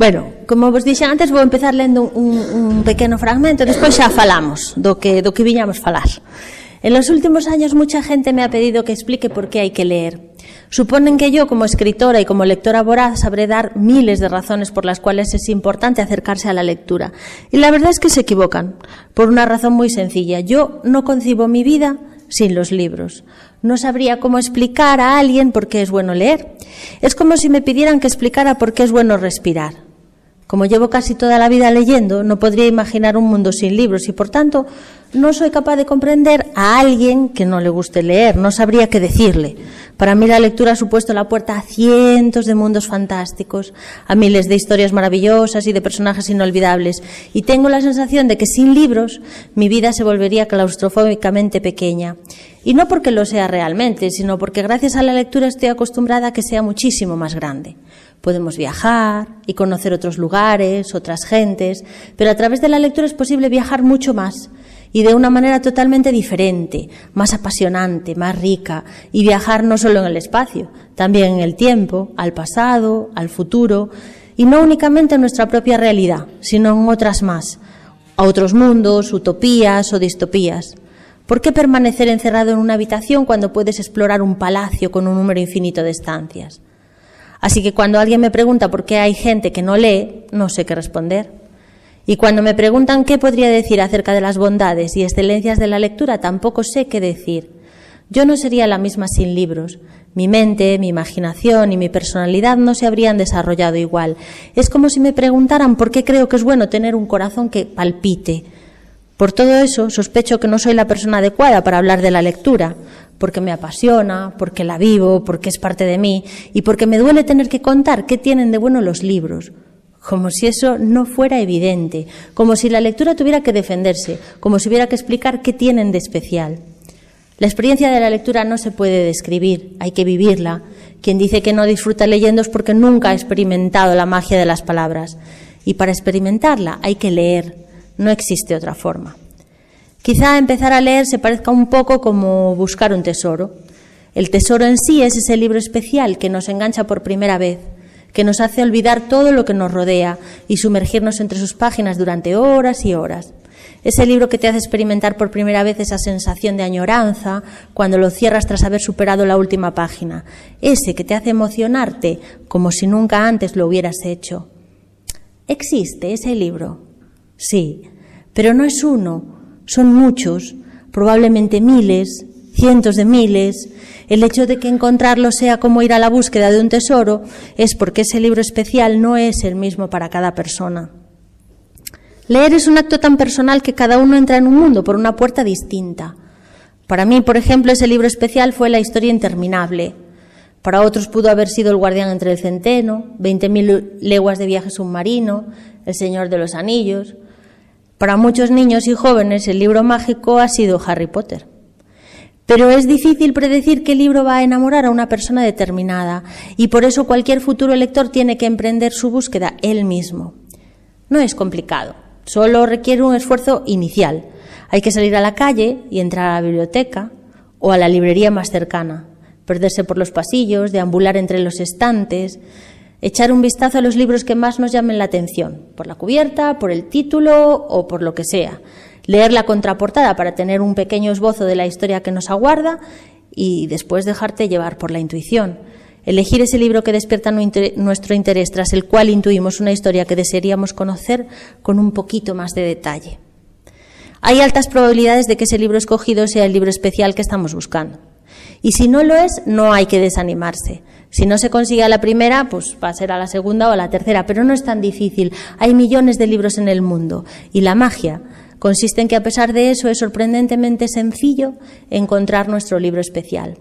Bueno, como vos dixen antes, vou empezar lendo un, un pequeno fragmento, despois xa falamos do que, do que viñamos falar. En los últimos años mucha gente me ha pedido que explique por qué hay que leer. Suponen que yo, como escritora y como lectora voraz, sabré dar miles de razones por las cuales es importante acercarse a la lectura. Y la verdad es que se equivocan, por una razón muy sencilla. Yo no concibo mi vida sin los libros. No sabría cómo explicar a alguien por qué es bueno leer. Es como si me pidieran que explicara por qué es bueno respirar. Como llevo casi toda la vida leyendo, no podría imaginar un mundo sin libros y, por tanto, no soy capaz de comprender a alguien que no le guste leer, no sabría qué decirle. Para mí la lectura ha supuesto la puerta a cientos de mundos fantásticos, a miles de historias maravillosas y de personajes inolvidables, y tengo la sensación de que sin libros mi vida se volvería claustrofóbicamente pequeña. Y no porque lo sea realmente, sino porque gracias a la lectura estoy acostumbrada a que sea muchísimo más grande. Podemos viajar y conocer otros lugares, otras gentes, pero a través de la lectura es posible viajar mucho más y de una manera totalmente diferente, más apasionante, más rica, y viajar no solo en el espacio, también en el tiempo, al pasado, al futuro, y no únicamente en nuestra propia realidad, sino en otras más, a otros mundos, utopías o distopías. ¿Por qué permanecer encerrado en una habitación cuando puedes explorar un palacio con un número infinito de estancias? Así que cuando alguien me pregunta por qué hay gente que no lee, no sé qué responder. Y cuando me preguntan qué podría decir acerca de las bondades y excelencias de la lectura, tampoco sé qué decir. Yo no sería la misma sin libros. Mi mente, mi imaginación y mi personalidad no se habrían desarrollado igual. Es como si me preguntaran por qué creo que es bueno tener un corazón que palpite. Por todo eso, sospecho que no soy la persona adecuada para hablar de la lectura, porque me apasiona, porque la vivo, porque es parte de mí y porque me duele tener que contar qué tienen de bueno los libros, como si eso no fuera evidente, como si la lectura tuviera que defenderse, como si hubiera que explicar qué tienen de especial. La experiencia de la lectura no se puede describir, hay que vivirla. Quien dice que no disfruta leyendo es porque nunca ha experimentado la magia de las palabras. Y para experimentarla hay que leer, no existe otra forma. Quizá empezar a leer se parezca un poco como buscar un tesoro. El tesoro en sí es ese libro especial que nos engancha por primera vez, que nos hace olvidar todo lo que nos rodea y sumergirnos entre sus páginas durante horas y horas. Ese libro que te hace experimentar por primera vez esa sensación de añoranza cuando lo cierras tras haber superado la última página. Ese que te hace emocionarte como si nunca antes lo hubieras hecho. ¿Existe ese libro? Sí, pero no es uno, son muchos, probablemente miles, cientos de miles. El hecho de que encontrarlo sea como ir a la búsqueda de un tesoro es porque ese libro especial no es el mismo para cada persona. Leer es un acto tan personal que cada uno entra en un mundo por una puerta distinta. Para mí, por ejemplo, ese libro especial fue La historia interminable. Para otros pudo haber sido El guardián entre el centeno, Veinte mil leguas de viaje submarino, El Señor de los Anillos. Para muchos niños y jóvenes el libro mágico ha sido Harry Potter. Pero es difícil predecir qué libro va a enamorar a una persona determinada y por eso cualquier futuro lector tiene que emprender su búsqueda él mismo. No es complicado, solo requiere un esfuerzo inicial. Hay que salir a la calle y entrar a la biblioteca o a la librería más cercana, perderse por los pasillos, deambular entre los estantes, echar un vistazo a los libros que más nos llamen la atención, por la cubierta, por el título o por lo que sea. Leer la contraportada para tener un pequeño esbozo de la historia que nos aguarda y después dejarte llevar por la intuición. Elegir ese libro que despierta nuestro interés, tras el cual intuimos una historia que desearíamos conocer con un poquito más de detalle. Hay altas probabilidades de que ese libro escogido sea el libro especial que estamos buscando. Y si no lo es, no hay que desanimarse. Si no se consigue a la primera, pues va a ser a la segunda o a la tercera, pero no es tan difícil. Hay millones de libros en el mundo y la magia consiste en que a pesar de eso es sorprendentemente sencillo encontrar nuestro libro especial.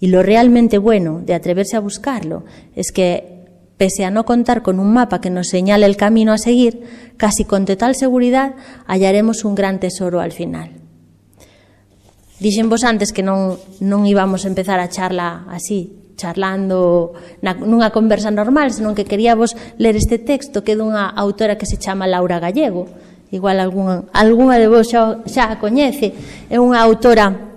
Y lo realmente bueno de atreverse a buscarlo es que, pese a no contar con un mapa que nos señale el camino a seguir, casi con total seguridad hallaremos un gran tesoro al final. Dixen vos antes que non, non íbamos a empezar a charla así, charlando na, nunha conversa normal, senón que queríamos ler este texto que é dunha autora que se chama Laura Gallego. Igual algunha, algunha de vos xa, xa a coñece. É unha autora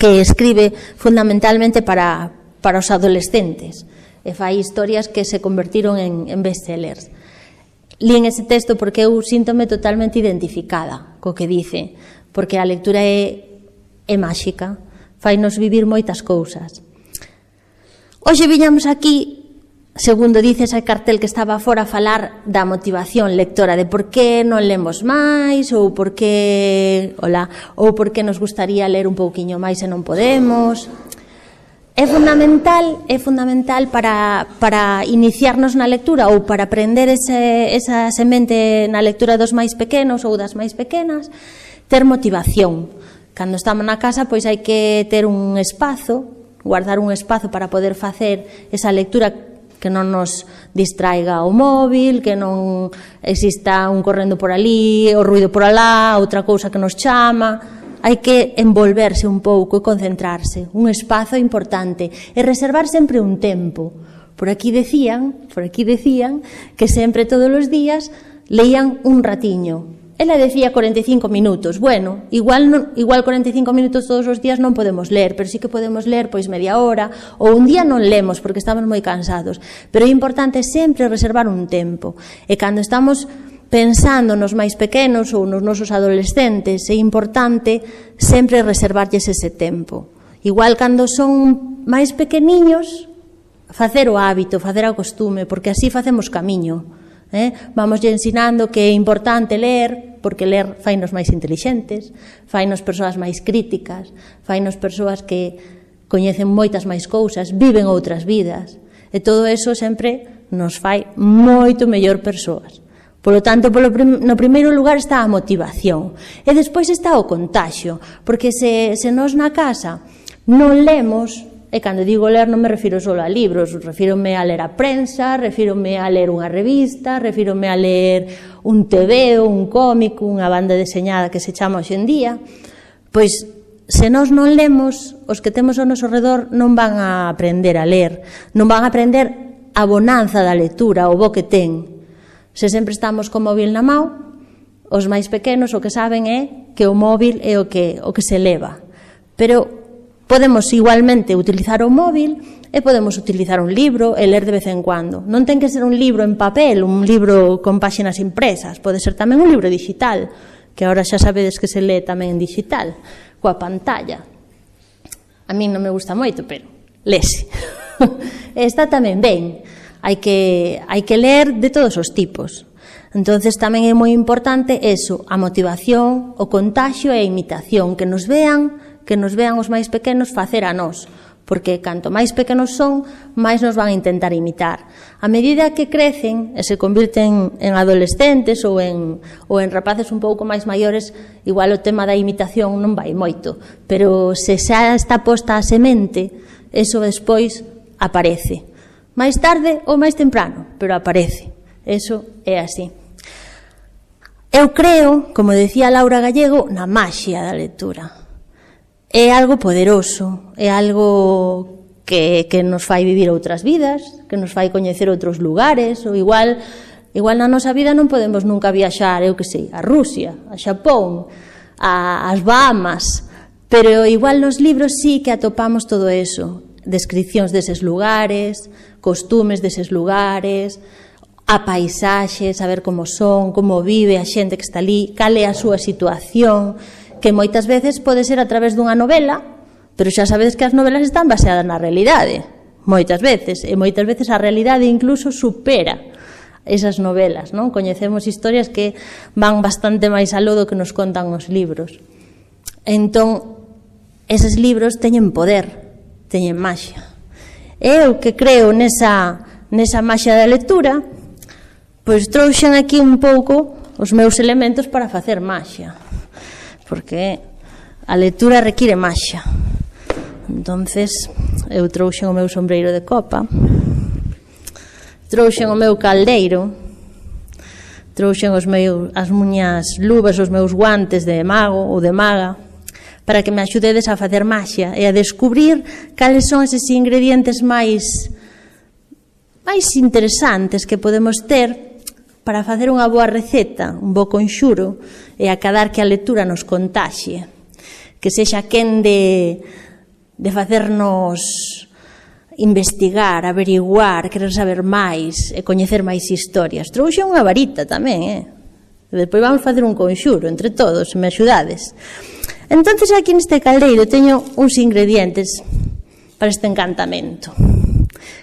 que escribe fundamentalmente para, para os adolescentes e fai historias que se convertiron en, en bestsellers. Lín ese texto porque eu síntome totalmente identificada co que dice, porque a lectura é, é máxica, fainos vivir moitas cousas. Hoxe viñamos aquí, segundo dice ese cartel que estaba fora, a falar da motivación lectora, de por que non lemos máis, ou por que, hola, ou por que nos gustaría ler un pouquiño máis e non podemos. É fundamental, é fundamental para, para iniciarnos na lectura ou para aprender ese, esa semente na lectura dos máis pequenos ou das máis pequenas, ter motivación. Cando estamos na casa, pois hai que ter un espazo guardar un espazo para poder facer esa lectura que non nos distraiga o móvil, que non exista un correndo por ali, o ruido por alá, outra cousa que nos chama. Hai que envolverse un pouco e concentrarse, un espazo importante e reservar sempre un tempo. Por aquí decían, por aquí decían que sempre todos os días leían un ratiño, Ela decía 45 minutos. Bueno, igual non, igual 45 minutos todos os días non podemos ler, pero sí que podemos ler pois media hora ou un día non lemos porque estamos moi cansados. Pero é importante sempre reservar un tempo. E cando estamos pensando nos máis pequenos ou nos nosos adolescentes, é importante sempre reservarlles ese tempo. Igual cando son máis pequeniños, facer o hábito, facer o costume, porque así facemos camiño. Eh? Vamos ensinando que é importante ler, porque ler fainos máis intelixentes, fainos persoas máis críticas, fainos persoas que coñecen moitas máis cousas, viven outras vidas, e todo eso sempre nos fai moito mellor persoas. Polo tanto, polo prim no primeiro lugar está a motivación, e despois está o contagio, porque se, se nos na casa non lemos, E cando digo ler non me refiro só a libros, refírome a ler a prensa, refírome a ler unha revista, refírome a ler un tebeo, un cómic, unha banda deseñada que se chama hoxendía. Pois se nós non lemos, os que temos ao noso redor non van a aprender a ler, non van a aprender a bonanza da lectura, o bo que ten. Se sempre estamos co móvil na mão, os máis pequenos o que saben é que o móvil é o que, o que se leva. Pero Podemos igualmente utilizar o móvil e podemos utilizar un libro e ler de vez en cuando. Non ten que ser un libro en papel, un libro con páxinas impresas, pode ser tamén un libro digital, que ahora xa sabedes que se lee tamén en digital, coa pantalla. A min non me gusta moito, pero lese. Está tamén ben. Hai que, hai que ler de todos os tipos. Entonces tamén é moi importante eso, a motivación, o contagio e a imitación, que nos vean que nos vean os máis pequenos facer a nós, porque canto máis pequenos son, máis nos van a intentar imitar. A medida que crecen e se convirten en adolescentes ou en, ou en rapaces un pouco máis maiores, igual o tema da imitación non vai moito, pero se xa está posta a semente, eso despois aparece. Máis tarde ou máis temprano, pero aparece. Eso é así. Eu creo, como decía Laura Gallego, na maxia da lectura é algo poderoso, é algo que, que nos fai vivir outras vidas, que nos fai coñecer outros lugares, ou igual igual na nosa vida non podemos nunca viaxar, eu que sei, a Rusia, a Xapón, a, as Bahamas, pero igual nos libros sí que atopamos todo eso, descripcións deses lugares, costumes deses lugares, a paisaxe, saber como son, como vive a xente que está ali, cal é a súa situación, que moitas veces pode ser a través dunha novela, pero xa sabedes que as novelas están baseadas na realidade, moitas veces, e moitas veces a realidade incluso supera esas novelas, non? Coñecemos historias que van bastante máis aló do que nos contan os libros. Entón, eses libros teñen poder, teñen maxia. Eu que creo nesa, nesa maxia da lectura, pois trouxen aquí un pouco os meus elementos para facer maxia porque a lectura require maxia. Entonces, eu trouxen o meu sombreiro de copa, trouxen o meu caldeiro, trouxen os meus, as muñas luvas, os meus guantes de mago ou de maga, para que me axudedes a facer maxia e a descubrir cales son eses ingredientes máis máis interesantes que podemos ter para facer unha boa receta, un bo conxuro e acadar que a lectura nos contaxe, que sexa quen de, de facernos investigar, averiguar, querer saber máis e coñecer máis historias. Trouxe unha varita tamén, eh? E despois vamos facer un conxuro entre todos, se me axudades. Entonces aquí neste caldeiro teño uns ingredientes para este encantamento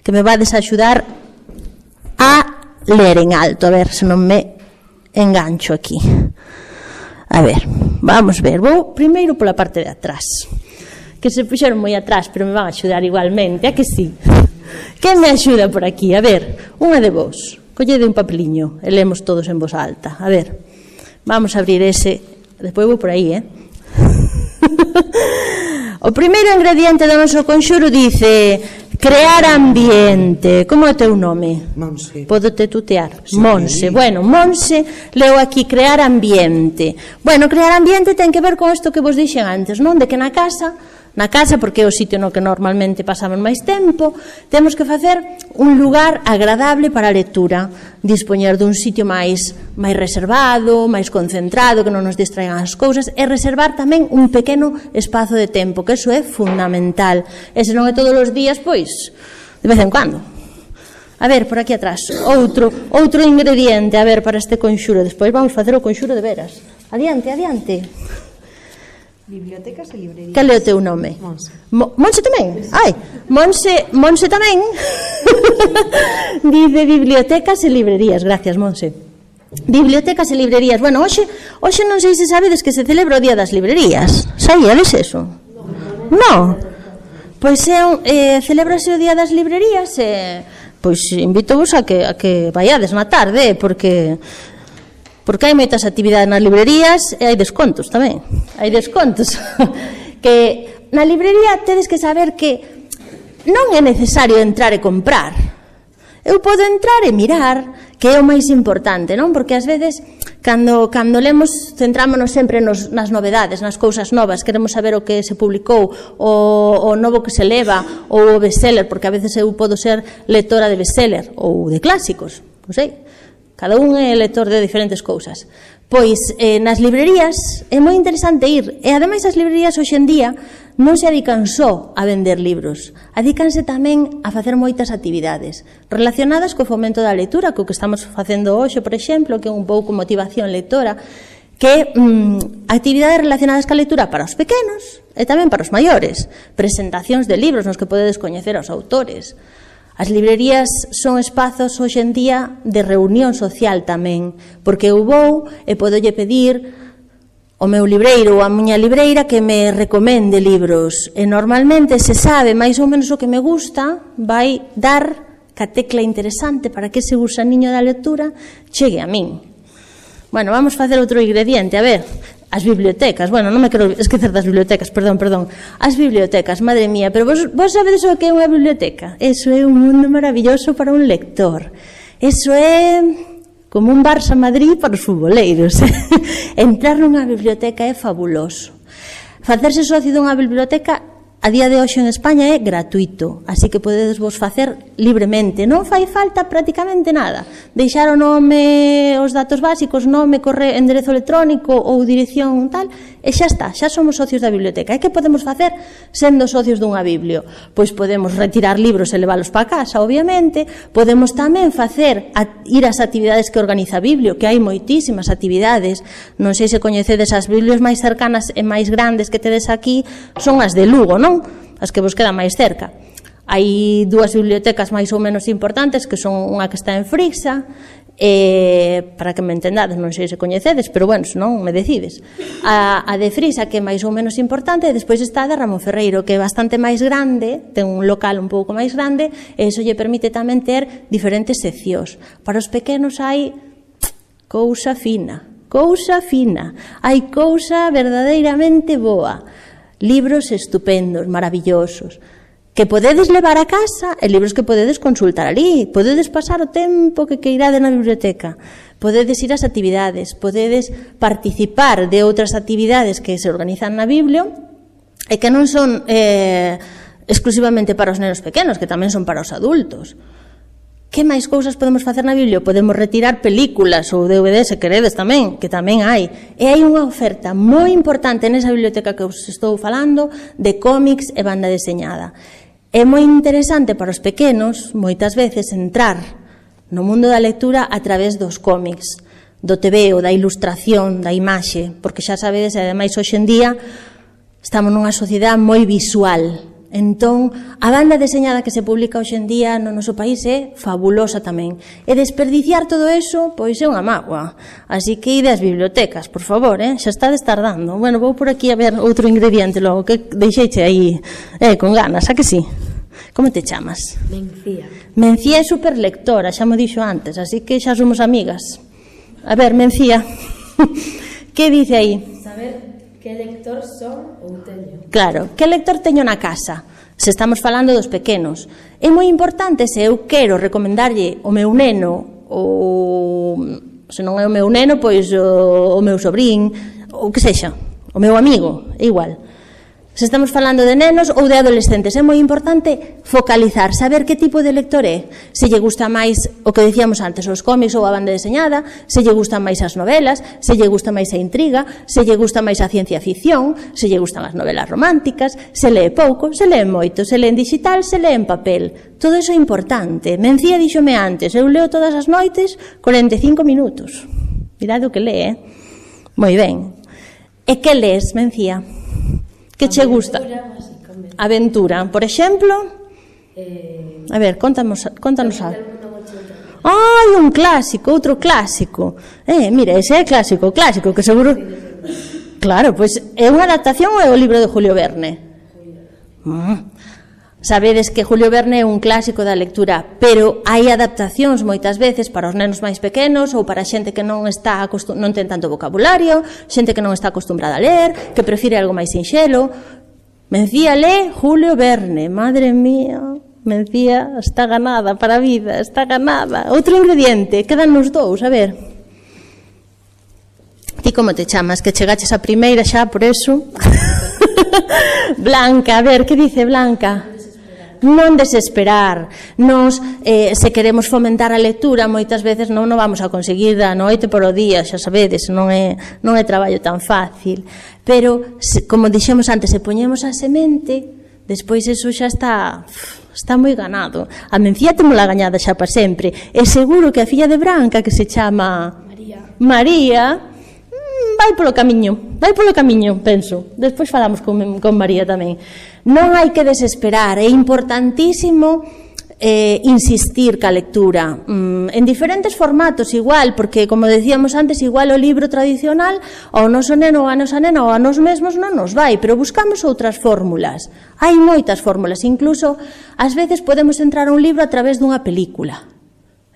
que me vades a axudar a ler en alto, a ver se non me engancho aquí. A ver, vamos ver, vou primeiro pola parte de atrás que se puxeron moi atrás, pero me van a axudar igualmente, a que sí? Que me axuda por aquí? A ver, unha de vos, collede un papeliño e lemos todos en voz alta. A ver, vamos a abrir ese, despois vou por aí, eh? o primeiro ingrediente do noso conxuro dice Crear ambiente. Como é o teu nome? Monse. Podote tutear. Sí. Monse. Bueno, Monse leo aquí crear ambiente. Bueno, crear ambiente ten que ver con isto que vos dixen antes, non? De que na casa na casa porque é o sitio no que normalmente pasamos máis tempo, temos que facer un lugar agradable para a lectura, dispoñer dun sitio máis máis reservado, máis concentrado, que non nos distraigan as cousas e reservar tamén un pequeno espazo de tempo, que eso é fundamental. E se non é todos os días, pois, de vez en cando. A ver, por aquí atrás, outro, outro ingrediente, a ver, para este conxuro. Despois vamos facer o conxuro de veras. Adiante, adiante. Bibliotecas e librerías. Cal é o teu nome? Monse. Mo Monse tamén? Ai, Monse, Monse tamén. Dice bibliotecas e librerías. Gracias, Monse. Bibliotecas e librerías. Bueno, hoxe, hoxe non sei se sabedes que se celebra o Día das Librerías. Sabíades eso? No. Pois é, eh, celebrase o Día das Librerías e eh, pois invitovos a que, a que vaiades na tarde, porque porque hai moitas actividades nas librerías e hai descontos tamén. Hai descontos. que na librería tedes que saber que non é necesario entrar e comprar. Eu podo entrar e mirar, que é o máis importante, non? Porque ás veces cando cando lemos centrámonos sempre nos nas novedades, nas cousas novas, queremos saber o que se publicou, o o novo que se leva ou o bestseller, porque a veces eu podo ser lectora de bestseller ou de clásicos, non sei. Cada un é lector de diferentes cousas. Pois eh, nas librerías é moi interesante ir. E ademais as librerías hoxendía non se adican só a vender libros, adícanse tamén a facer moitas actividades relacionadas co fomento da lectura, co que estamos facendo hoxe, por exemplo, que é un pouco motivación lectora, que mm, actividades relacionadas ca lectura para os pequenos e tamén para os maiores, presentacións de libros nos que podedes coñecer aos autores, As librerías son espazos hoxe en día de reunión social tamén, porque eu vou e podolle pedir o meu libreiro ou a miña libreira que me recomende libros. E normalmente se sabe máis ou menos o que me gusta, vai dar ca tecla interesante para que ese gusaniño da lectura chegue a min. Bueno, vamos facer outro ingrediente, a ver, as bibliotecas, bueno, non me quero esquecer das bibliotecas, perdón, perdón, as bibliotecas, madre mía, pero vos, vos sabedes o que é unha biblioteca? Eso é un mundo maravilloso para un lector. Eso é como un Barça Madrid para os futboleiros. Entrar nunha biblioteca é fabuloso. Facerse socio dunha biblioteca a día de hoxe en España é gratuito, así que podedes vos facer libremente, non fai falta prácticamente nada. Deixar o nome, os datos básicos, nome, corre, enderezo electrónico ou dirección tal, e xa está, xa somos socios da biblioteca. E que podemos facer sendo socios dunha biblio? Pois podemos retirar libros e leválos para casa, obviamente, podemos tamén facer a, ir ás actividades que organiza a biblio, que hai moitísimas actividades. Non sei se coñecedes as biblios máis cercanas e máis grandes que tedes aquí, son as de Lugo, non? non, as que vos quedan máis cerca. Hai dúas bibliotecas máis ou menos importantes, que son unha que está en Frixa, eh, para que me entendades, non sei se coñecedes, pero bueno, se non me decides. A, a de Frisa, que é máis ou menos importante, e despois está a de Ramón Ferreiro, que é bastante máis grande, ten un local un pouco máis grande, e iso lle permite tamén ter diferentes seccións. Para os pequenos hai cousa fina, cousa fina, hai cousa verdadeiramente boa libros estupendos, maravillosos, que podedes levar a casa e libros que podedes consultar ali. Podedes pasar o tempo que queirade na biblioteca. Podedes ir ás actividades, podedes participar de outras actividades que se organizan na biblio e que non son eh, exclusivamente para os nenos pequenos, que tamén son para os adultos que máis cousas podemos facer na Biblia? Podemos retirar películas ou DVD, se queredes tamén, que tamén hai. E hai unha oferta moi importante nesa biblioteca que os estou falando de cómics e banda deseñada. É moi interesante para os pequenos, moitas veces, entrar no mundo da lectura a través dos cómics, do tebeo, da ilustración, da imaxe, porque xa sabedes, ademais, hoxe en día, estamos nunha sociedade moi visual, Entón, a banda deseñada que se publica hoxe en día no noso país é fabulosa tamén. E desperdiciar todo eso, pois é unha mágoa. Así que ide ás bibliotecas, por favor, eh? xa está destardando. Bueno, vou por aquí a ver outro ingrediente logo, que deixeiche aí eh, con ganas, a que sí? Como te chamas? Mencía. Mencía é superlectora, xa mo dixo antes, así que xa somos amigas. A ver, Mencía, que dice aí? Saber Que lector son ou teño? Claro, que lector teño na casa? Se estamos falando dos pequenos. É moi importante se eu quero recomendarlle o meu neno ou se non é o meu neno, pois o, o meu sobrín ou que sexa, o meu amigo, é igual. Se estamos falando de nenos ou de adolescentes, é moi importante focalizar, saber que tipo de lector é. Se lle gusta máis o que decíamos antes, os cómics ou a banda deseñada, se lle gustan máis as novelas, se lle gusta máis a intriga, se lle gusta máis a ciencia ficción, se lle gustan as novelas románticas, se lee pouco, se lee moito, se lee en digital, se lee en papel. Todo iso é importante. Mencía díxome antes, eu leo todas as noites 45 minutos. Mirad o que lee, eh? Moi ben. E que lees, Mencía? Mencía. Que che gusta? Aventura, por exemplo? Eh, a ver, contanos, contanos algo. Ai, un clásico, outro clásico. Eh, mira, ese é clásico, clásico, que seguro... Claro, pois pues, é unha adaptación ou é o libro de Julio Verne? Mm. Sabedes que Julio Verne é un clásico da lectura, pero hai adaptacións moitas veces para os nenos máis pequenos ou para xente que non está non ten tanto vocabulario, xente que non está acostumbrada a ler, que prefire algo máis sinxelo. Mencíale Julio Verne, madre mía, Mencía está ganada para a vida, está ganada. Outro ingrediente, quedan nos dous, a ver. Ti como te chamas? Que chegaches a primeira xa, por eso. Blanca, a ver, que dice Blanca? non desesperar. Nos, eh, se queremos fomentar a lectura, moitas veces non o vamos a conseguir da noite por o día, xa sabedes, non é, non é traballo tan fácil. Pero, se, como dixemos antes, se poñemos a semente, despois eso xa está está moi ganado. A mencía temola gañada xa para sempre. E seguro que a filla de Branca, que se chama... María. María, Mm, vai polo camiño, vai polo camiño, penso. Despois falamos con, con María tamén. Non hai que desesperar, é importantísimo eh, insistir ca lectura mm, en diferentes formatos igual porque como decíamos antes igual o libro tradicional ao noso neno ou a nosa nena ou a nos mesmos non nos vai pero buscamos outras fórmulas hai moitas fórmulas incluso ás veces podemos entrar a un libro a través dunha película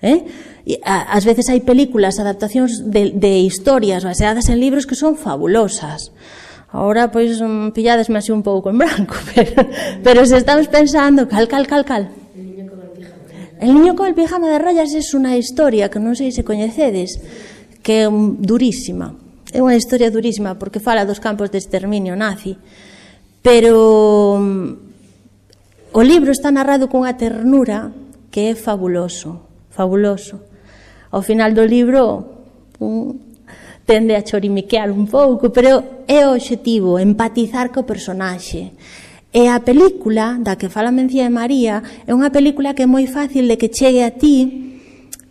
Eh? E, a, as veces hai películas, adaptacións de, de historias baseadas en libros que son fabulosas. Ahora, pois, um, pilladesme así un pouco en branco, pero, pero se estamos pensando, cal, cal, cal, cal. El niño con el pijama de rayas. El niño con el pijama de rayas é unha historia que non sei se coñecedes, que é um, durísima. É unha historia durísima porque fala dos campos de exterminio nazi. Pero um, o libro está narrado cunha ternura que é fabuloso fabuloso. Ao final do libro un, tende a chorimiquear un pouco, pero é o objetivo, empatizar co personaxe. E a película da que fala Mencía de María é unha película que é moi fácil de que chegue a ti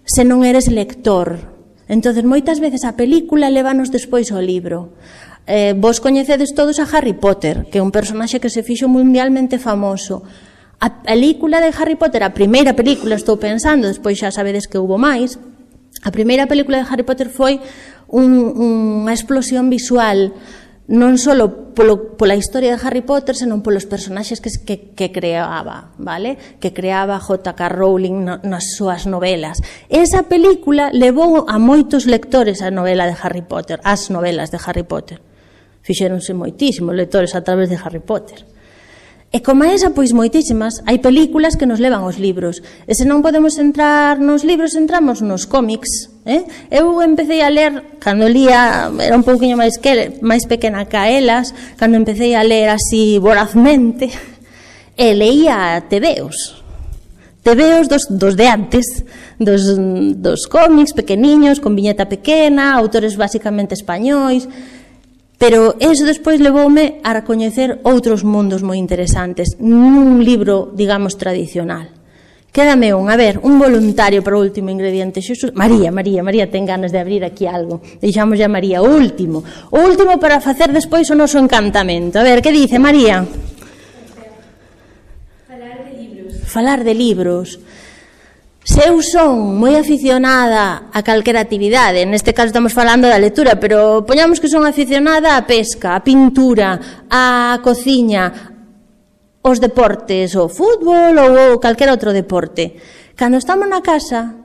se non eres lector. Entonces moitas veces a película levanos despois ao libro. Eh, vos coñecedes todos a Harry Potter, que é un personaxe que se fixo mundialmente famoso A película de Harry Potter, a primeira película, estou pensando, despois xa sabedes que hubo máis, a primeira película de Harry Potter foi un, unha explosión visual non só polo, pola historia de Harry Potter, senón polos personaxes que, que, que creaba, vale? que creaba J.K. Rowling no, nas súas novelas. Esa película levou a moitos lectores a novela de Harry Potter, as novelas de Harry Potter. Fixéronse moitísimos lectores a través de Harry Potter. E como esa, pois moitísimas, hai películas que nos levan os libros. E se non podemos entrar nos libros, entramos nos cómics. Eh? Eu empecé a ler, cando lía, era un pouquinho máis, que, máis pequena que elas, cando empecé a ler así vorazmente, e leía tebeos. Tebeos dos, dos de antes, dos, dos cómics pequeniños, con viñeta pequena, autores basicamente españois, Pero eso despois levoume a recoñecer outros mundos moi interesantes nun libro, digamos, tradicional. Quédame un, a ver, un voluntario para o último ingrediente. Xesús, María, María, María, ten ganas de abrir aquí algo. Deixamos a María o último. O último para facer despois o noso encantamento. A ver, que dice María? Falar de libros. Falar de libros. Se eu son moi aficionada a calquera actividade, neste caso estamos falando da lectura, pero poñamos que son aficionada á pesca, á pintura, á cociña, os deportes, o fútbol ou, calquera outro deporte. Cando estamos na casa,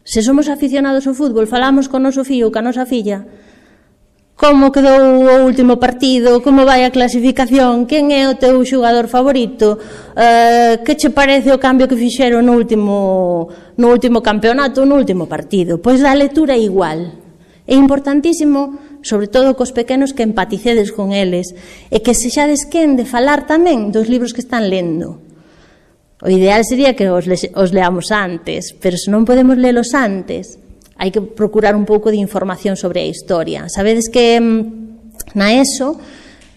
se somos aficionados ao fútbol, falamos con noso fillo ou ca nosa filla, como quedou o último partido, como vai a clasificación, quen é o teu xogador favorito, eh, que che parece o cambio que fixeron no último, no último campeonato, no último partido. Pois da lectura é igual. É importantísimo, sobre todo cos pequenos, que empaticedes con eles e que sexades quen de falar tamén dos libros que están lendo. O ideal sería que os, le, os leamos antes, pero se non podemos lelos antes, hai que procurar un pouco de información sobre a historia. Sabedes que mm, na ESO,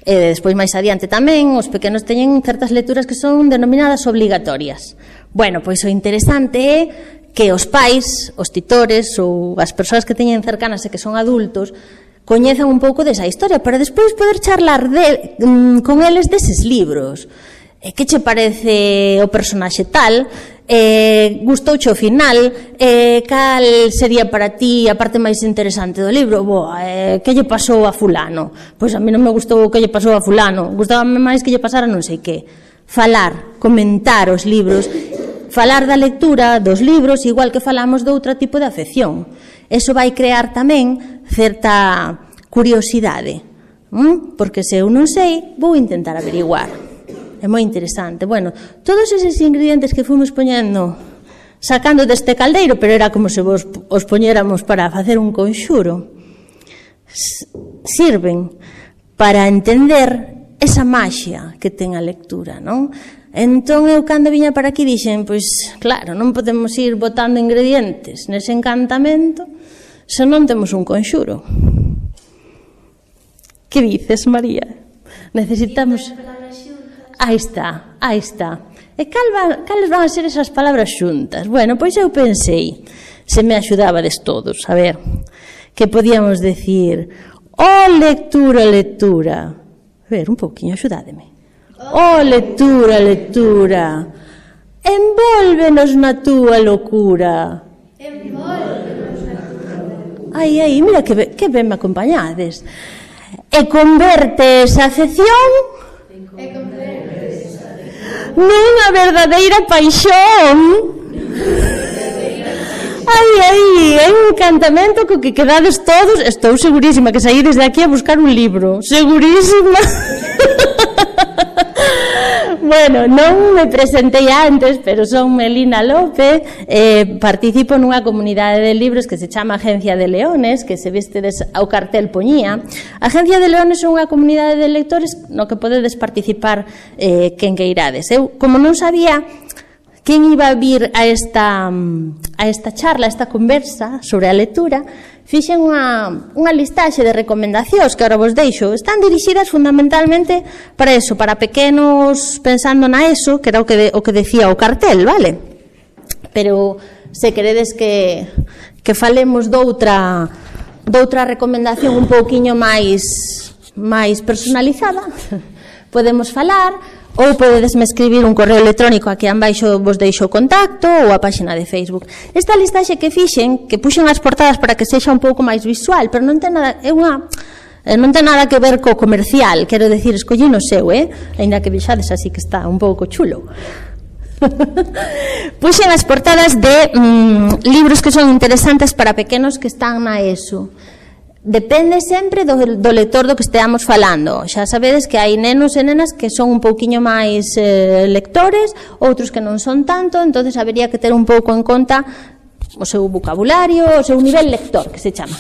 e despois máis adiante tamén, os pequenos teñen certas lecturas que son denominadas obligatorias. Bueno, pois o interesante é que os pais, os titores ou as persoas que teñen cercanas e que son adultos coñezan un pouco desa historia, para despois poder charlar de, mm, con eles deses libros. E que che parece o personaxe tal? eh, gustouche o final, eh, cal sería para ti a parte máis interesante do libro? Boa, eh, que lle pasou a fulano? Pois a mí non me gustou o que lle pasou a fulano, gustábame máis que lle pasara non sei que. Falar, comentar os libros, falar da lectura dos libros igual que falamos de outro tipo de afección. Eso vai crear tamén certa curiosidade, ¿Mm? porque se eu non sei, vou intentar averiguar é moi interesante. Bueno, todos eses ingredientes que fomos poñendo sacando deste caldeiro, pero era como se vos os poñéramos para facer un conxuro, sirven para entender esa maxia que ten a lectura, non? Entón eu cando viña para aquí dixen, pois claro, non podemos ir botando ingredientes nese encantamento se non temos un conxuro. Que dices, María? Necesitamos... Necesitamos Aí está, aí está. E cal van, cales van a ser esas palabras xuntas? Bueno, pois eu pensei, se me axudabades todos, a ver, que podíamos decir, oh lectura, lectura. A ver, un pouquinho, axudádeme. Oh lectura, lectura, envólvenos na túa locura. Envólvenos na túa locura. Ai, ai, mira que, que ben me acompañades. E converte esa afección nunha verdadeira paixón. Ai, ai, é un encantamento co que quedades todos. Estou segurísima que saídes de aquí a buscar un libro. Segurísima. bueno, non me presentei antes, pero son Melina López, eh, participo nunha comunidade de libros que se chama Agencia de Leones, que se viste des, ao cartel poñía. Agencia de Leones é unha comunidade de lectores no que podedes participar eh, quen queirades. Eu, como non sabía quen iba a vir a esta, a esta charla, a esta conversa sobre a lectura, fixen unha, unha listaxe de recomendacións que agora vos deixo. Están dirixidas fundamentalmente para eso, para pequenos pensando na eso, que era o que, de, o que decía o cartel, vale? Pero se queredes que, que falemos doutra, doutra recomendación un pouquiño máis máis personalizada, podemos falar, ou podedesme escribir un correo electrónico a que anbaixo vos deixo o contacto ou a páxina de Facebook. Esta listaxe que fixen, que puxen as portadas para que sexa un pouco máis visual, pero non ten nada, é unha eh, non ten nada que ver co comercial, quero decir, escollí no seu, eh? Ainda que vexades así que está un pouco chulo. Puxen as portadas de mm, libros que son interesantes para pequenos que están na ESO. Depende sempre do, do lector do que esteamos falando. Xa sabedes que hai nenos e nenas que son un pouquiño máis eh, lectores, outros que non son tanto, entonces habería que ter un pouco en conta o seu vocabulario, o seu nivel lector, que se chama.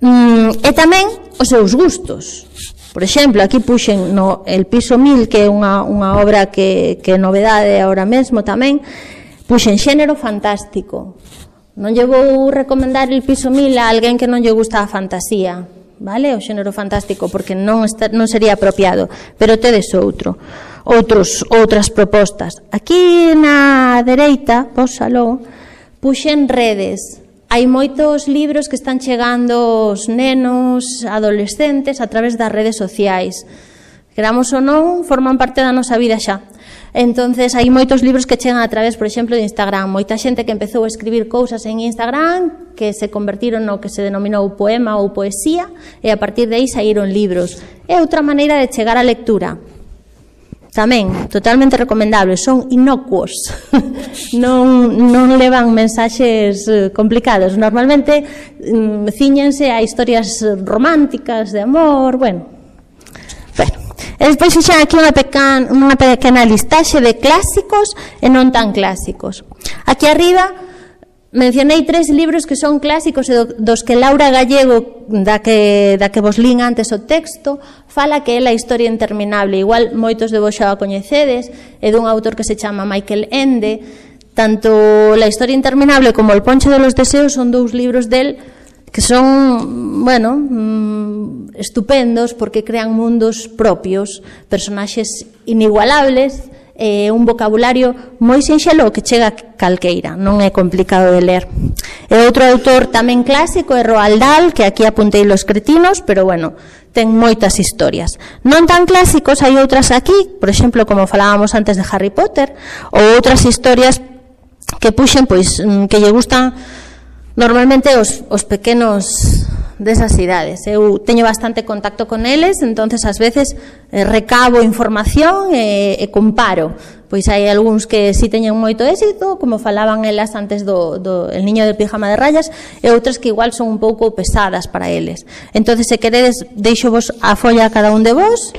Mm, e tamén os seus gustos. Por exemplo, aquí puxen no El piso 1000, que é unha, unha obra que, que é novedade ahora mesmo tamén, puxen xénero fantástico. Non lle vou recomendar el piso mil a alguén que non lle gusta a fantasía, vale? O xénero fantástico, porque non, está, non sería apropiado, pero tedes outro. Outros, outras propostas. Aquí na dereita, pósalo, puxen redes. Hai moitos libros que están chegando os nenos, adolescentes, a través das redes sociais Queramos ou non, forman parte da nosa vida xa. Entonces hai moitos libros que chegan a través, por exemplo, de Instagram. Moita xente que empezou a escribir cousas en Instagram que se convertiron no que se denominou poema ou poesía e a partir de aí saíron libros. É outra maneira de chegar á lectura. Tamén, totalmente recomendable, son inocuos. non, non levan mensaxes eh, complicados. Normalmente mm, ciñense a historias románticas de amor, bueno, E despois fixen aquí unha, pecan, unha pequena listaxe de clásicos e non tan clásicos. Aquí arriba mencionei tres libros que son clásicos e dos que Laura Gallego, da que, da que vos lín antes o texto, fala que é a historia interminable. Igual moitos de vos xa a coñecedes, é dun autor que se chama Michael Ende, tanto La historia interminable como El ponche de los deseos son dous libros del que son, bueno, mm, estupendos porque crean mundos propios, personaxes inigualables, eh, un vocabulario moi sinxelo que chega calqueira, non é complicado de ler. E outro autor tamén clásico é Roald Dahl, que aquí apuntei los cretinos, pero bueno, ten moitas historias. Non tan clásicos hai outras aquí, por exemplo, como falábamos antes de Harry Potter, ou outras historias que puxen, pois, mm, que lle gustan Normalmente os, os pequenos desas idades. Eu teño bastante contacto con eles, entonces ás veces eh, recabo información e, e comparo. Pois hai algúns que si teñen moito éxito, como falaban elas antes do, do el niño del pijama de rayas, e outras que igual son un pouco pesadas para eles. entonces se queredes, deixo vos a folla a cada un de vos,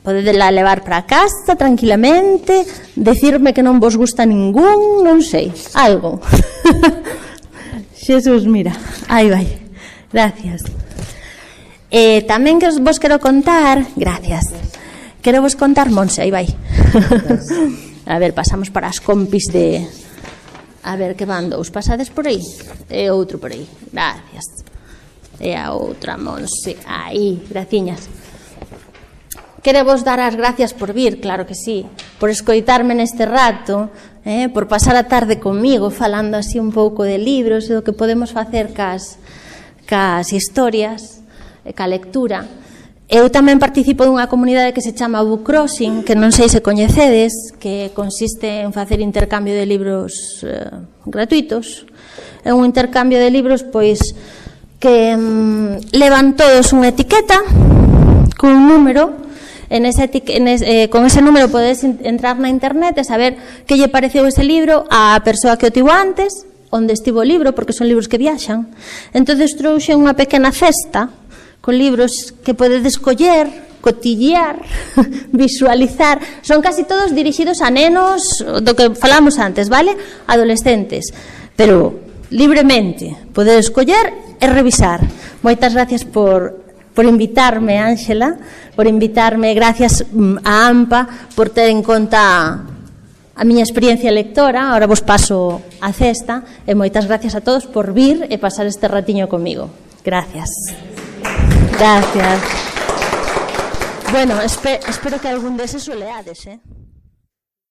podedela levar para casa tranquilamente, decirme que non vos gusta ningún, non sei, algo. Xesús, mira, aí vai. Gracias. Eh, tamén que os vos quero contar, gracias. Quero vos contar, Monse, aí vai. a ver, pasamos para as compis de A ver que van dous, pasades por aí e outro por aí. Gracias. E a outra Monse, aí, graciñas. Queremos dar as gracias por vir, claro que sí, por escoitarme neste rato, eh, por pasar a tarde comigo falando así un pouco de libros e do que podemos facer cas, cas historias, e ca lectura. Eu tamén participo dunha comunidade que se chama Book Crossing, que non sei se coñecedes, que consiste en facer intercambio de libros eh, gratuitos. É un intercambio de libros pois que mm, levan todos unha etiqueta cun número en ese, en ese, eh, con ese número podedes entrar na internet e saber que lle pareceu ese libro á persoa que o tivo antes, onde estivo o libro, porque son libros que viaxan. entonces trouxe unha pequena cesta con libros que podedes coller cotillear, visualizar, son casi todos dirixidos a nenos do que falamos antes, vale? Adolescentes, pero libremente podedes coller e revisar. Moitas gracias por por invitarme, Ángela, por invitarme, gracias mm, a AMPA por ter en conta a miña experiencia lectora, ahora vos paso a cesta, e moitas gracias a todos por vir e pasar este ratiño comigo. Gracias. Gracias. Bueno, espe espero que algún deses o leades, eh?